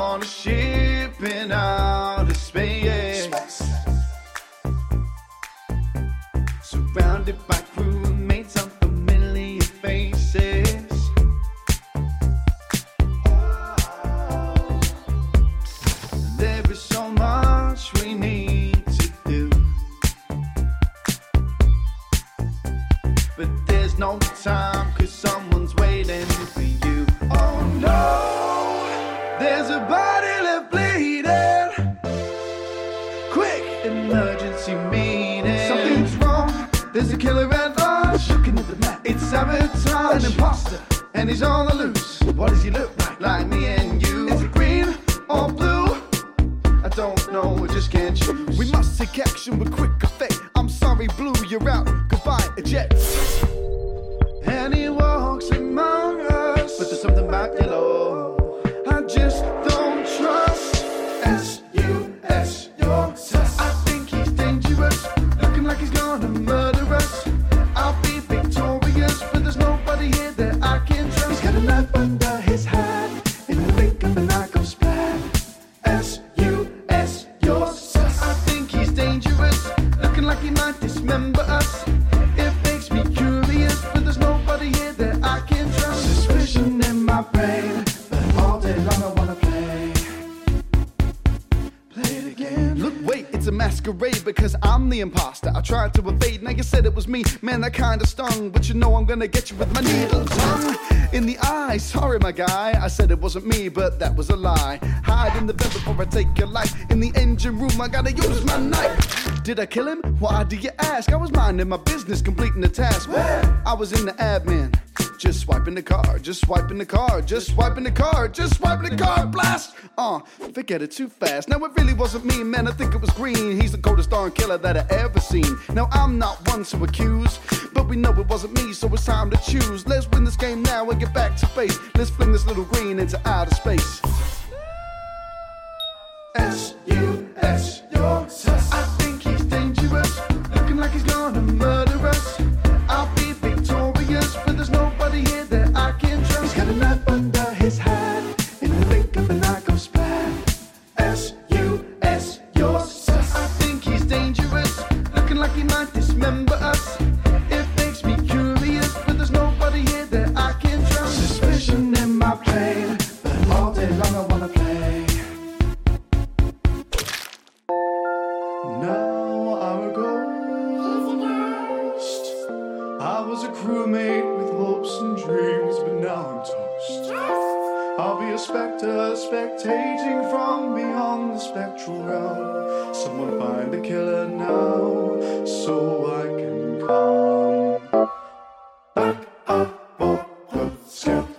on a ship in outer space. space. Surrounded by crewmates of familiar faces. Oh. There is so much we need to do, but there's no time, cause someone's waiting for you. Oh no! There's a body left bleeding. Quick emergency meeting. Something's wrong. There's a killer at large. Looking at the map. It's sabotage. An imposter. And he's on the loose. What does he look like? Like me and you. Is it green or blue? I don't know. I just can't choose. We must take action with quick effect. I'm sorry, Blue, you're out. U S, your sus. I think he's dangerous. Looking like he's gonna murder us. I'll be victorious, but there's nobody here that I can trust. He's got a knife under his hat. In the blink of an eye goes splat. S U S, your sus. I think he's dangerous. Looking like he might dismember us. It makes me curious, but there's nobody here that I can trust. Suspicion in my brain, masquerade because I'm the imposter. I tried to evade, now you said it was me. Man, that kinda stung, but you know I'm gonna get you with my needle tongue in the eye. Sorry, my guy, I said it wasn't me, but that was a lie. Hide in the bed before I take your life. In the engine room, I gotta use my knife. Did I kill him? Why do you ask? I was minding my business, completing the task. I was in the admin. Just swiping the card, just swiping the card, just swiping the card, just swiping the card, blast! Uh, forget it too fast. Now it really wasn't me, man, I think it was Green. He's the coldest darn killer that I ever seen. Now I'm not one to accuse, but we know it wasn't me, so it's time to choose. Let's win this game now and get back to base. Let's fling this little green into outer space. now I'm a ghost. I was a crewmate with hopes and dreams, but now I'm toast. I'll be a specter spectating from beyond the spectral realm. Someone find the killer now, so I can come back up for the.